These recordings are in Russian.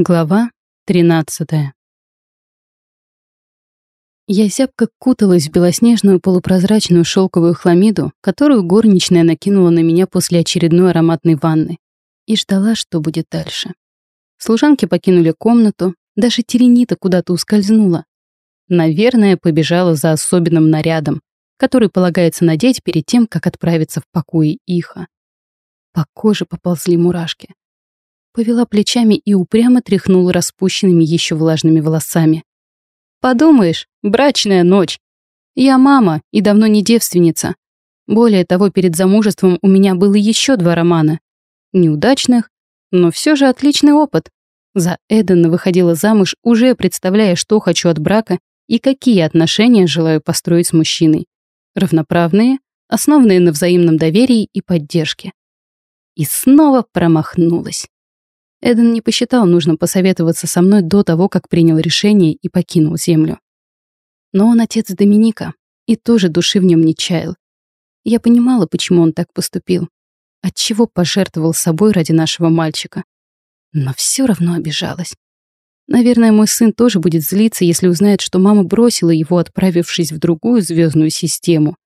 Глава 13 Я зябко куталась в белоснежную полупрозрачную шелковую хламиду, которую горничная накинула на меня после очередной ароматной ванны, и ждала, что будет дальше. Служанки покинули комнату, даже Теренита куда-то ускользнула. Наверное, побежала за особенным нарядом, который полагается надеть перед тем, как отправиться в покои Иха. По коже поползли мурашки повела плечами и упрямо тряхнула распущенными еще влажными волосами. «Подумаешь, брачная ночь. Я мама и давно не девственница. Более того, перед замужеством у меня было еще два романа. Неудачных, но все же отличный опыт. За Эдена выходила замуж, уже представляя, что хочу от брака и какие отношения желаю построить с мужчиной. Равноправные, основанные на взаимном доверии и поддержке. И снова промахнулась. Эден не посчитал нужным посоветоваться со мной до того, как принял решение и покинул Землю. Но он отец Доминика, и тоже души в нем не чаял. Я понимала, почему он так поступил, отчего пожертвовал собой ради нашего мальчика. Но все равно обижалась. Наверное, мой сын тоже будет злиться, если узнает, что мама бросила его, отправившись в другую звездную систему.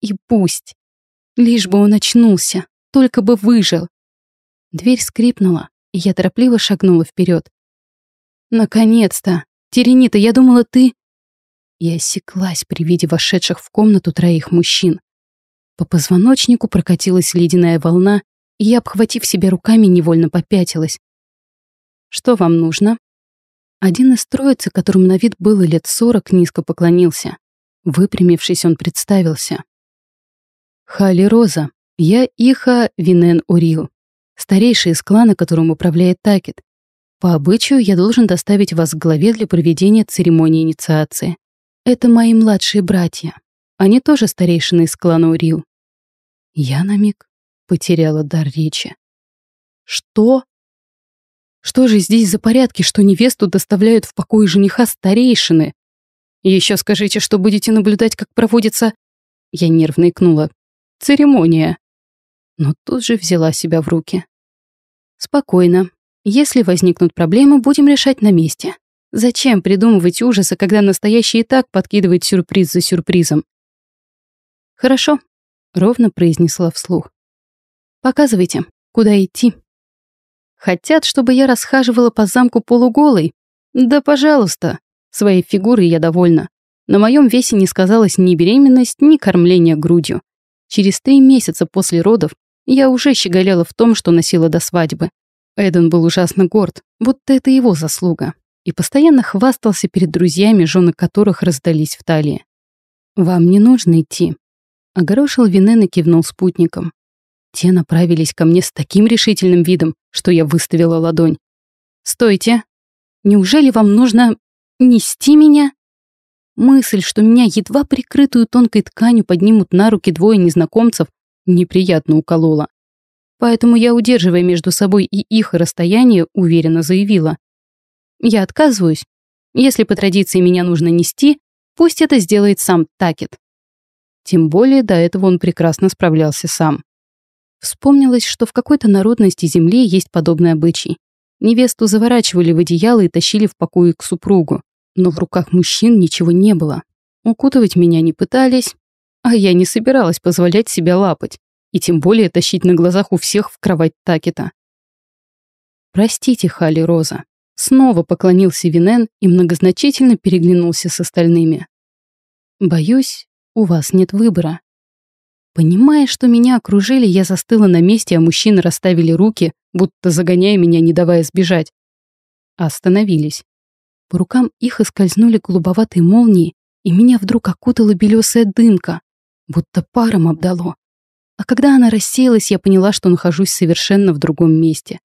И пусть. Лишь бы он очнулся, только бы выжил. Дверь скрипнула, я торопливо шагнула вперед. «Наконец-то! Теренита, я думала, ты...» Я осеклась при виде вошедших в комнату троих мужчин. По позвоночнику прокатилась ледяная волна, и я, обхватив себя руками, невольно попятилась. «Что вам нужно?» Один из троицы, которому на вид было лет сорок, низко поклонился. Выпрямившись, он представился. «Хали Роза, я Иха Винен Урил, старейший из клана, которым управляет Такет. По обычаю я должен доставить вас к главе для проведения церемонии инициации. Это мои младшие братья. Они тоже старейшины из клана Урил. Я на миг потеряла дар речи. Что? Что же здесь за порядки, что невесту доставляют в покой жениха старейшины? Еще скажите, что будете наблюдать, как проводится... Я нервно икнула. Церемония. Но тут же взяла себя в руки. Спокойно. Если возникнут проблемы, будем решать на месте. Зачем придумывать ужасы, когда настоящий и так подкидывает сюрприз за сюрпризом? Хорошо, ровно произнесла вслух. Показывайте, куда идти. Хотят, чтобы я расхаживала по замку полуголой? Да, пожалуйста. Своей фигурой я довольна. На моем весе не сказалась ни беременность, ни кормление грудью. Через три месяца после родов я уже щеголяла в том, что носила до свадьбы. Эден был ужасно горд, вот это его заслуга. И постоянно хвастался перед друзьями, жены которых раздались в талии. «Вам не нужно идти», — огорошил Винен и кивнул спутником. Те направились ко мне с таким решительным видом, что я выставила ладонь. «Стойте! Неужели вам нужно нести меня?» Мысль, что меня едва прикрытую тонкой тканью поднимут на руки двое незнакомцев, неприятно уколола. Поэтому я, удерживая между собой и их расстояние, уверенно заявила. Я отказываюсь. Если по традиции меня нужно нести, пусть это сделает сам Такет. Тем более до этого он прекрасно справлялся сам. Вспомнилось, что в какой-то народности Земли есть подобный обычай. Невесту заворачивали в одеяло и тащили в покое к супругу. Но в руках мужчин ничего не было. Укутывать меня не пытались, а я не собиралась позволять себя лапать, и тем более тащить на глазах у всех в кровать Такета. «Простите, Хали Роза». Снова поклонился Винен и многозначительно переглянулся с остальными. «Боюсь, у вас нет выбора». Понимая, что меня окружили, я застыла на месте, а мужчины расставили руки, будто загоняя меня, не давая сбежать. Остановились. По рукам их оскользнули голубоватые молнии, и меня вдруг окутала белесая дымка будто паром обдало. А когда она рассеялась, я поняла, что нахожусь совершенно в другом месте.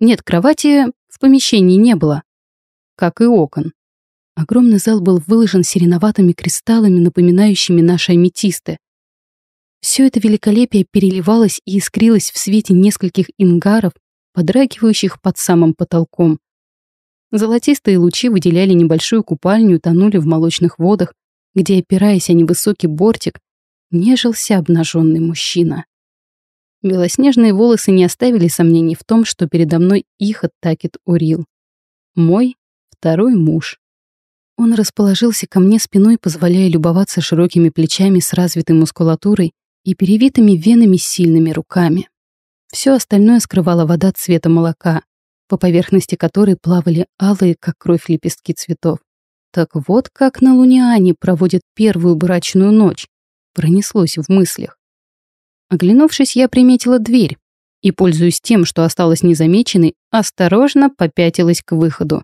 Нет, кровати в помещении не было, как и окон. Огромный зал был выложен сереноватыми кристаллами, напоминающими наши аметисты. Все это великолепие переливалось и искрилось в свете нескольких ингаров, подрагивающих под самым потолком. Золотистые лучи выделяли небольшую купальню и тонули в молочных водах, где, опираясь о невысокий бортик, нежился обнаженный мужчина. Белоснежные волосы не оставили сомнений в том, что передо мной их оттакет Урил. Мой второй муж. Он расположился ко мне спиной, позволяя любоваться широкими плечами с развитой мускулатурой и перевитыми венами сильными руками. Все остальное скрывала вода цвета молока, по поверхности которой плавали алые, как кровь, лепестки цветов. Так вот как на Луниане проводят первую брачную ночь. Пронеслось в мыслях. Оглянувшись, я приметила дверь и, пользуясь тем, что осталось незамеченной, осторожно попятилась к выходу.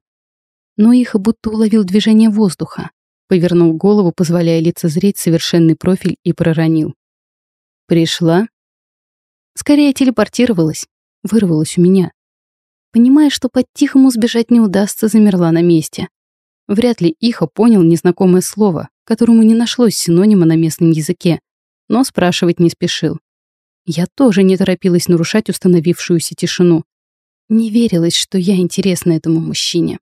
Но их будто уловил движение воздуха, повернул голову, позволяя лицезреть совершенный профиль и проронил. «Пришла?» Скорее телепортировалась, вырвалась у меня. Понимая, что по-тихому сбежать не удастся, замерла на месте. Вряд ли Иха понял незнакомое слово, которому не нашлось синонима на местном языке, но спрашивать не спешил. Я тоже не торопилась нарушать установившуюся тишину. Не верилось, что я интересна этому мужчине.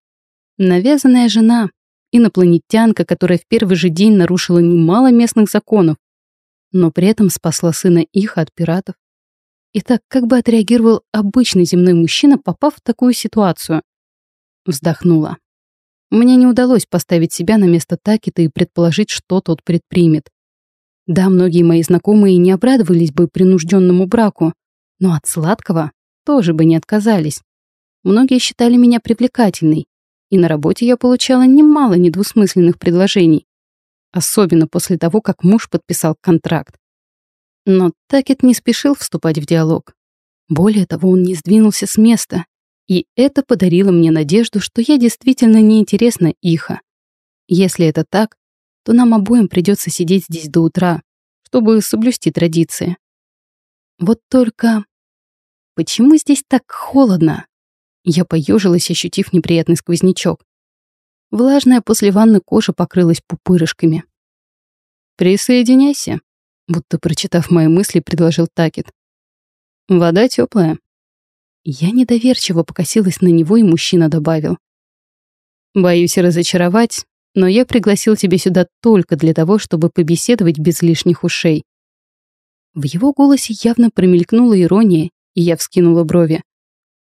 Навязанная жена, инопланетянка, которая в первый же день нарушила немало местных законов, но при этом спасла сына их от пиратов. Итак, как бы отреагировал обычный земной мужчина, попав в такую ситуацию? Вздохнула. Мне не удалось поставить себя на место Такита и предположить, что тот предпримет. Да, многие мои знакомые не обрадовались бы принужденному браку, но от сладкого тоже бы не отказались. Многие считали меня привлекательной, и на работе я получала немало недвусмысленных предложений, особенно после того, как муж подписал контракт. Но Такет не спешил вступать в диалог. Более того, он не сдвинулся с места, и это подарило мне надежду, что я действительно неинтересна Иха. Если это так, то нам обоим придется сидеть здесь до утра, чтобы соблюсти традиции. Вот только... Почему здесь так холодно? Я поежилась, ощутив неприятный сквознячок. Влажная после ванны кожа покрылась пупырышками. «Присоединяйся», будто прочитав мои мысли, предложил Такет. «Вода теплая». Я недоверчиво покосилась на него, и мужчина добавил. «Боюсь разочаровать, но я пригласил тебя сюда только для того, чтобы побеседовать без лишних ушей». В его голосе явно промелькнула ирония, и я вскинула брови.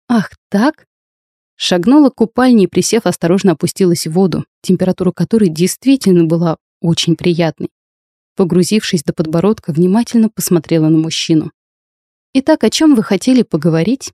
«Ах, так?» Шагнула к купальне и, присев, осторожно опустилась в воду, температура которой действительно была очень приятной. Погрузившись до подбородка, внимательно посмотрела на мужчину. «Итак, о чем вы хотели поговорить?»